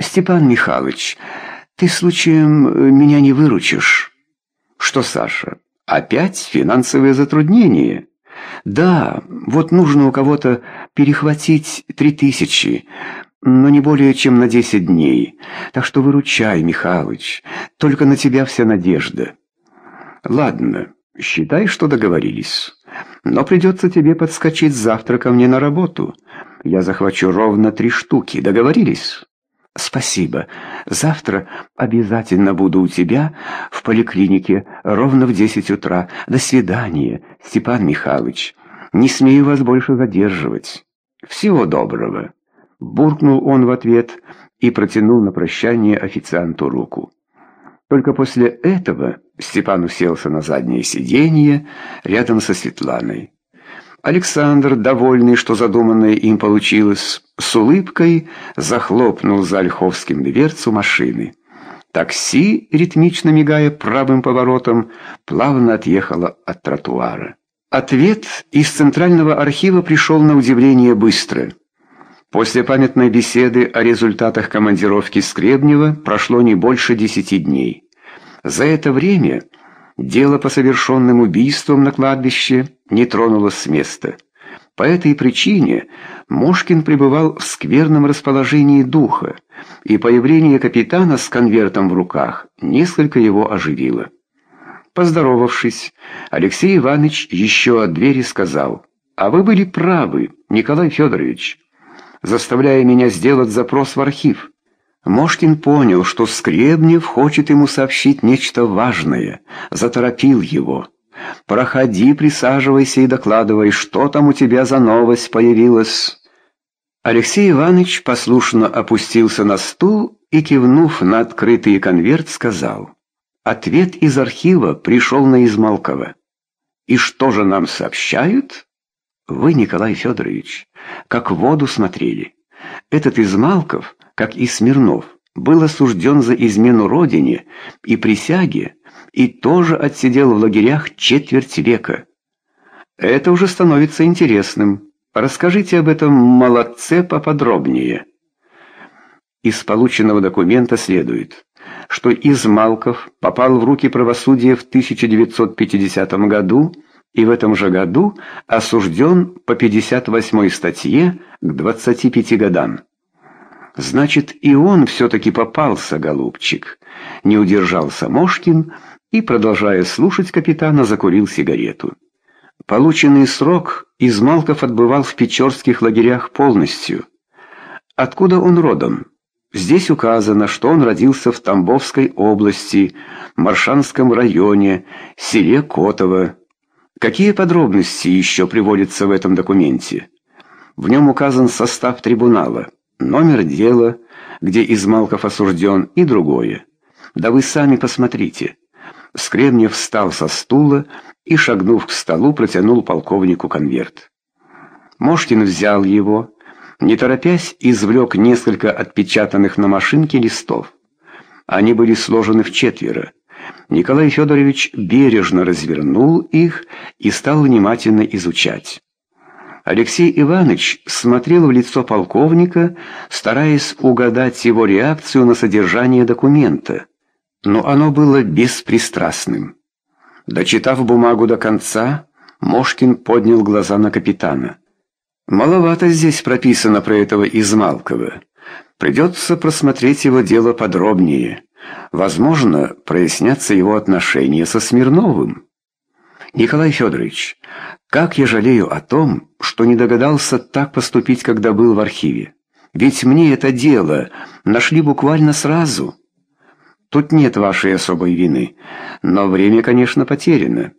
Степан Михайлович, ты случаем э, меня не выручишь? Что, Саша, опять финансовые затруднения? Да, вот нужно у кого-то перехватить три тысячи, но не более чем на десять дней. Так что выручай, Михалыч, только на тебя вся надежда. Ладно, считай, что договорились. Но придется тебе подскочить завтра ко мне на работу. Я захвачу ровно три штуки. Договорились? Спасибо. Завтра обязательно буду у тебя в поликлинике ровно в десять утра. До свидания, Степан Михайлович. Не смею вас больше задерживать. Всего доброго. Буркнул он в ответ и протянул на прощание официанту руку. Только после этого Степан уселся на заднее сиденье рядом со Светланой. Александр, довольный, что задуманное им получилось, с улыбкой захлопнул за Ольховским дверцу машины. Такси, ритмично мигая правым поворотом, плавно отъехало от тротуара. Ответ из Центрального архива пришел на удивление быстро. После памятной беседы о результатах командировки Скребнева прошло не больше десяти дней. За это время дело по совершенным убийствам на кладбище не тронулось с места. По этой причине Мошкин пребывал в скверном расположении духа, и появление капитана с конвертом в руках несколько его оживило. Поздоровавшись, Алексей Иванович еще от двери сказал, «А вы были правы, Николай Федорович, заставляя меня сделать запрос в архив». Мошкин понял, что Скребнев хочет ему сообщить нечто важное, заторопил его. «Проходи, присаживайся и докладывай, что там у тебя за новость появилась». Алексей Иванович послушно опустился на стул и, кивнув на открытый конверт, сказал. «Ответ из архива пришел на Измалкова. И что же нам сообщают?» «Вы, Николай Федорович, как в воду смотрели. Этот Измалков как и Смирнов, был осужден за измену родине и присяге и тоже отсидел в лагерях четверть века. Это уже становится интересным. Расскажите об этом молодце поподробнее. Из полученного документа следует, что Измалков попал в руки правосудия в 1950 году и в этом же году осужден по 58 статье к 25 годам. Значит, и он все-таки попался, голубчик. Не удержался Мошкин и, продолжая слушать капитана, закурил сигарету. Полученный срок Измалков отбывал в печорских лагерях полностью. Откуда он родом? Здесь указано, что он родился в Тамбовской области, Маршанском районе, селе Котово. Какие подробности еще приводятся в этом документе? В нем указан состав трибунала номер дела, где Измалков осужден, и другое. Да вы сами посмотрите. Скремнев встал со стула и, шагнув к столу, протянул полковнику конверт. Мошкин взял его, не торопясь, извлек несколько отпечатанных на машинке листов. Они были сложены в четверо. Николай Федорович бережно развернул их и стал внимательно изучать. Алексей Иванович смотрел в лицо полковника, стараясь угадать его реакцию на содержание документа. Но оно было беспристрастным. Дочитав бумагу до конца, Мошкин поднял глаза на капитана. «Маловато здесь прописано про этого Измалкова. Придется просмотреть его дело подробнее. Возможно, прояснятся его отношения со Смирновым». «Николай Федорович, как я жалею о том, что не догадался так поступить, когда был в архиве. Ведь мне это дело нашли буквально сразу. Тут нет вашей особой вины, но время, конечно, потеряно.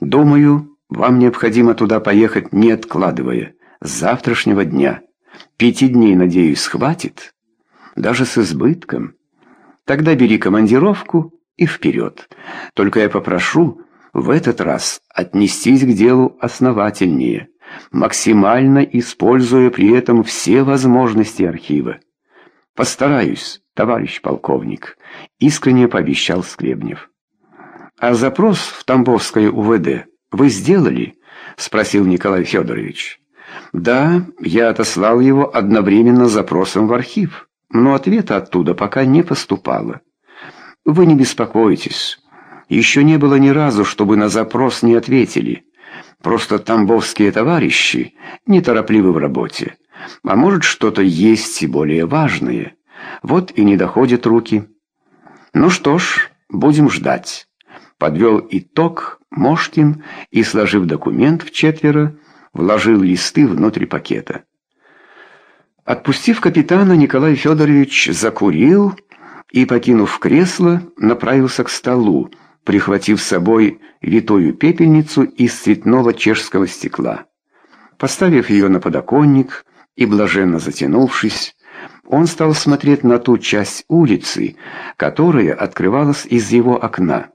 Думаю, вам необходимо туда поехать, не откладывая, с завтрашнего дня. Пяти дней, надеюсь, хватит? Даже с избытком. Тогда бери командировку и вперед. Только я попрошу в этот раз отнестись к делу основательнее, максимально используя при этом все возможности архива. «Постараюсь, товарищ полковник», — искренне пообещал Скребнев. «А запрос в Тамбовское УВД вы сделали?» — спросил Николай Федорович. «Да, я отослал его одновременно с запросом в архив». но ответа оттуда пока не поступало. Вы не беспокойтесь. Еще не было ни разу, чтобы на запрос не ответили. Просто тамбовские товарищи неторопливы в работе. А может, что-то есть и более важное. Вот и не доходят руки. Ну что ж, будем ждать. Подвел итог Мошкин и, сложив документ в четверо, вложил листы внутрь пакета. Отпустив капитана, Николай Федорович закурил и, покинув кресло, направился к столу, прихватив с собой витую пепельницу из цветного чешского стекла. Поставив ее на подоконник и блаженно затянувшись, он стал смотреть на ту часть улицы, которая открывалась из его окна.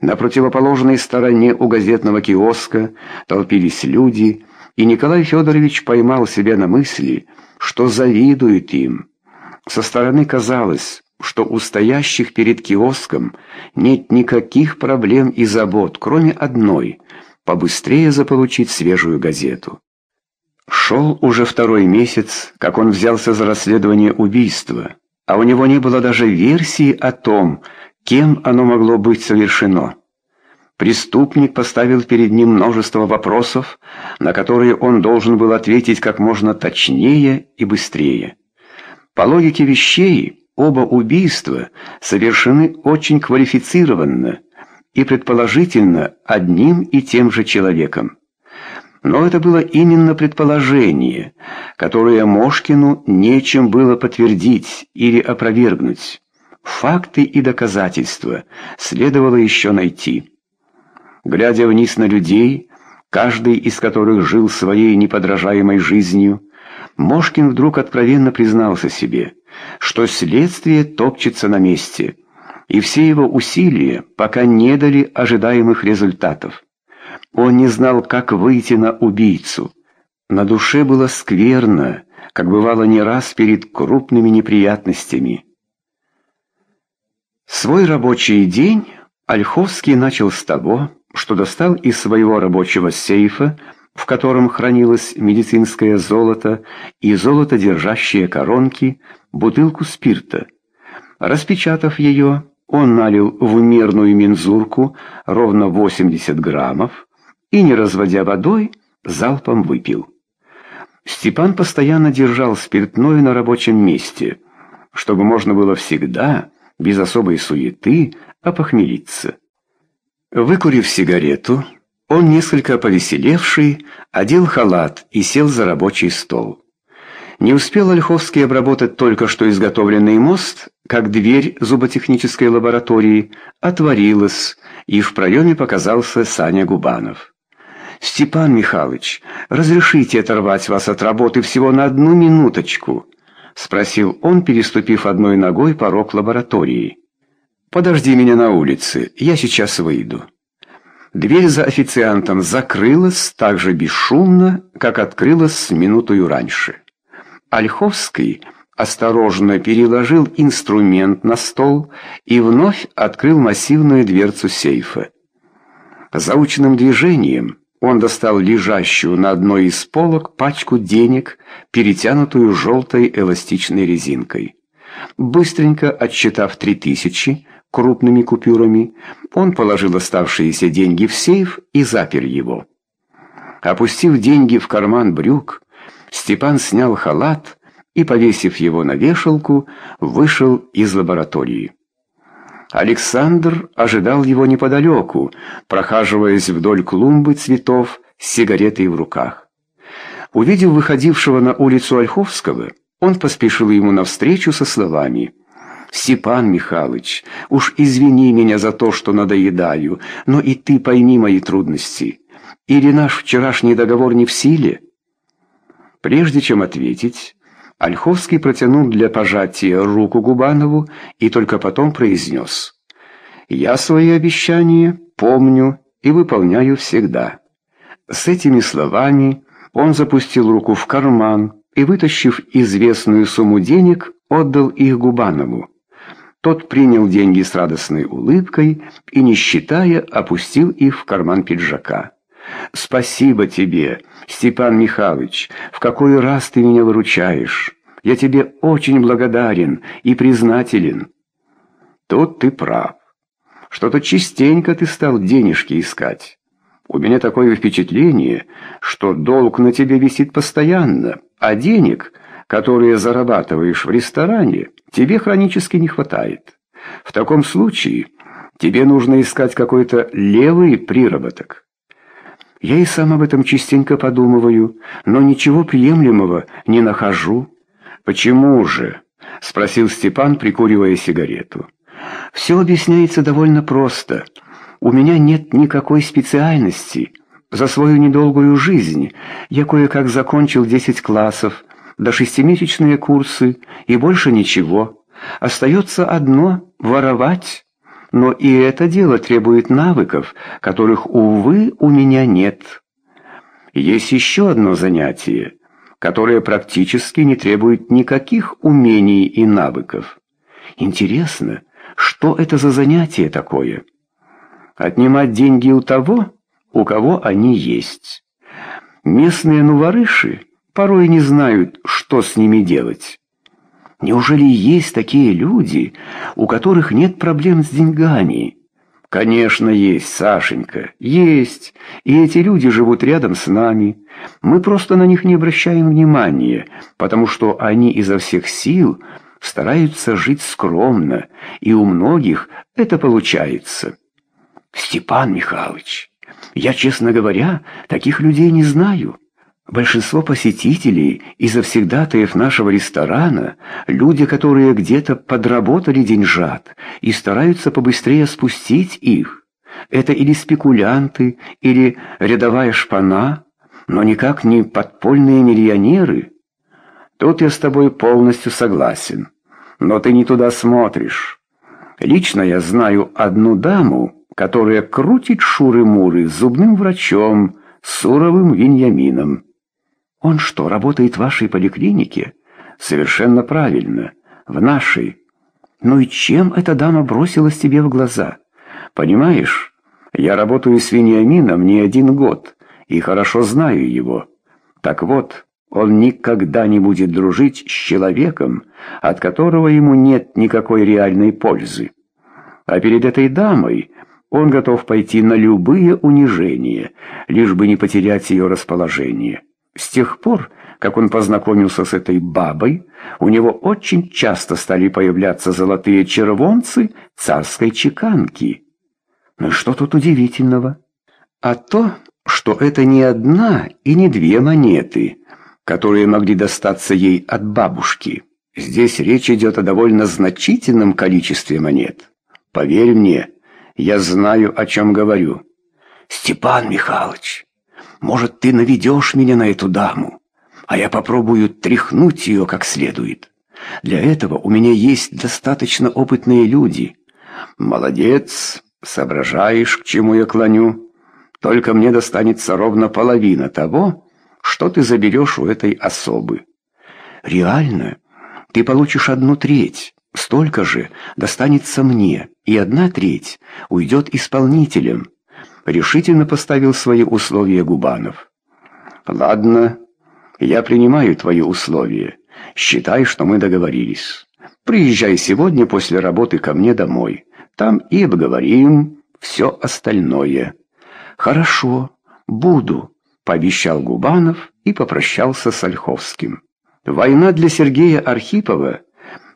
На противоположной стороне у газетного киоска толпились люди, и Николай Федорович поймал себя на мысли, что завидует им. Со стороны казалось, что у стоящих перед киоском нет никаких проблем и забот, кроме одной — побыстрее заполучить свежую газету. Шел уже второй месяц, как он взялся за расследование убийства, а у него не было даже версии о том, кем оно могло быть совершено. Преступник поставил перед ним множество вопросов, на которые он должен был ответить как можно точнее и быстрее. По логике вещей, оба убийства совершены очень квалифицированно и предположительно одним и тем же человеком. Но это было именно предположение, которое Мошкину нечем было подтвердить или опровергнуть. Факты и доказательства следовало еще найти. Глядя вниз на людей, каждый из которых жил своей неподражаемой жизнью, Мошкин вдруг откровенно признался себе, что следствие топчется на месте, и все его усилия пока не дали ожидаемых результатов. Он не знал, как выйти на убийцу. На душе было скверно, как бывало не раз перед крупными неприятностями. Свой рабочий день Ольховский начал с того, что достал из своего рабочего сейфа, в котором хранилось медицинское золото и золотодержащие коронки, бутылку спирта. Распечатав ее, он налил в мерную мензурку ровно 80 граммов, и, не разводя водой, залпом выпил. Степан постоянно держал спиртное на рабочем месте, чтобы можно было всегда, без особой суеты, опохмелиться. Выкурив сигарету, он, несколько повеселевший, одел халат и сел за рабочий стол. Не успел Ольховский обработать только что изготовленный мост, как дверь зуботехнической лаборатории отворилась, и в проеме показался Саня Губанов. «Степан Михайлович, разрешите оторвать вас от работы всего на одну минуточку?» — спросил он, переступив одной ногой порог лаборатории. «Подожди меня на улице, я сейчас выйду». Дверь за официантом закрылась так же бесшумно, как открылась с минутою раньше. Ольховский осторожно переложил инструмент на стол и вновь открыл массивную дверцу сейфа. Заученным движением он достал лежащую на одной из полок пачку денег, перетянутую желтой эластичной резинкой. Быстренько отсчитав три тысячи крупными купюрами, он положил оставшиеся деньги в сейф и запер его. Опустив деньги в карман брюк, Степан снял халат и, повесив его на вешалку, вышел из лаборатории. Александр ожидал его неподалеку, прохаживаясь вдоль клумбы цветов с сигаретой в руках. Увидев выходившего на улицу Ольховского, он поспешил ему навстречу со словами «Степан Михайлович, уж извини меня за то, что надоедаю, но и ты пойми мои трудности. Или наш вчерашний договор не в силе?» Прежде чем ответить, Ольховский протянул для пожатия руку Губанову и только потом произнес «Я свои обещания помню и выполняю всегда». С этими словами он запустил руку в карман и, вытащив известную сумму денег, отдал их Губанову. Тот принял деньги с радостной улыбкой и, не считая, опустил их в карман пиджака. «Спасибо тебе, Степан Михайлович, в какой раз ты меня выручаешь. Я тебе очень благодарен и признателен». «Тут ты прав. Что-то частенько ты стал денежки искать. У меня такое впечатление, что долг на тебе висит постоянно, а денег, которые зарабатываешь в ресторане, тебе хронически не хватает. В таком случае тебе нужно искать какой-то левый приработок. Я и сам об этом частенько подумываю, но ничего приемлемого не нахожу. Почему же? спросил Степан, прикуривая сигарету. Все объясняется довольно просто. У меня нет никакой специальности. За свою недолгую жизнь я кое-как закончил 10 классов, до шестимесячные курсы и больше ничего. Остается одно — воровать. Но и это дело требует навыков, которых, увы, у меня нет. Есть еще одно занятие, которое практически не требует никаких умений и навыков. Интересно, что это за занятие такое? Отнимать деньги у того, у кого они есть. Местные нуворыши порой не знают, что с ними делать. Неужели есть такие люди, у которых нет проблем с деньгами? Конечно, есть, Сашенька, есть. И эти люди живут рядом с нами. Мы просто на них не обращаем внимания, потому что они изо всех сил стараются жить скромно, и у многих это получается. Степан Михайлович, я, честно говоря, таких людей не знаю. Большинство посетителей и завсегдатаев нашего ресторана – люди, которые где-то подработали деньжат и стараются побыстрее спустить их. Это или спекулянты, или рядовая шпана, но никак не подпольные миллионеры. Тут я с тобой полностью согласен, но ты не туда смотришь. Лично я знаю одну даму, которая крутит шуры-муры с зубным врачом, Суровым Виньямином. Он что, работает в вашей поликлинике? Совершенно правильно. В нашей. Ну и чем эта дама бросилась тебе в глаза? Понимаешь, я работаю с Вениамином не один год и хорошо знаю его. Так вот, он никогда не будет дружить с человеком, от которого ему нет никакой реальной пользы. А перед этой дамой он готов пойти на любые унижения, лишь бы не потерять ее расположение. С тех пор, как он познакомился с этой бабой, у него очень часто стали появляться золотые червонцы царской чеканки. Но что тут удивительного? А то, что это не одна и не две монеты, которые могли достаться ей от бабушки. Здесь речь идет о довольно значительном количестве монет. Поверь мне, я знаю, о чем говорю. Степан Михайлович, может, ты наведешь меня на эту даму, а я попробую тряхнуть ее как следует. Для этого у меня есть достаточно опытные люди. Молодец, соображаешь, к чему я клоню. Только мне достанется ровно половина того, что ты заберешь у этой особы. Реально, ты получишь одну треть, столько же достанется мне, и одна треть уйдет исполнителям решительно поставил свои условия Губанов. «Ладно, я принимаю твои условия. Считай, что мы договорились. Приезжай сегодня после работы ко мне домой. Там и обговорим все остальное». «Хорошо, буду», — пообещал Губанов и попрощался с Ольховским. Война для Сергея Архипова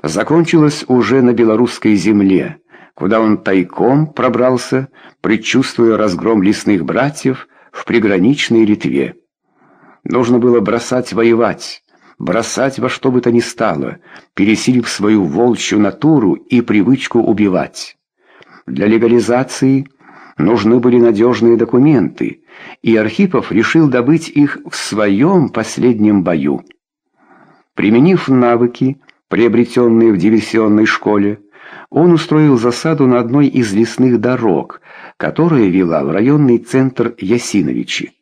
закончилась уже на белорусской земле, куда он тайком пробрался, предчувствуя разгром лесных братьев в приграничной Литве. Нужно было бросать воевать, бросать во что бы то ни стало, пересилив свою волчью натуру и привычку убивать. Для легализации нужны были надежные документы, и Архипов решил добыть их в своем последнем бою. Применив навыки, приобретенные в диверсионной школе, он устроил засаду на одной из лесных дорог, которая вела в районный центр Ясиновичи.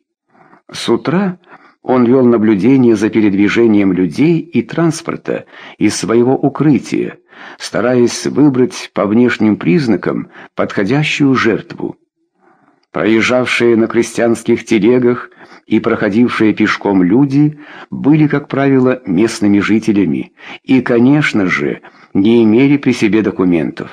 С утра он вел наблюдение за передвижением людей и транспорта из своего укрытия, стараясь выбрать по внешним признакам подходящую жертву. Проезжавшие на крестьянских телегах и проходившие пешком люди были, как правило, местными жителями и, конечно же, не имели при себе документов.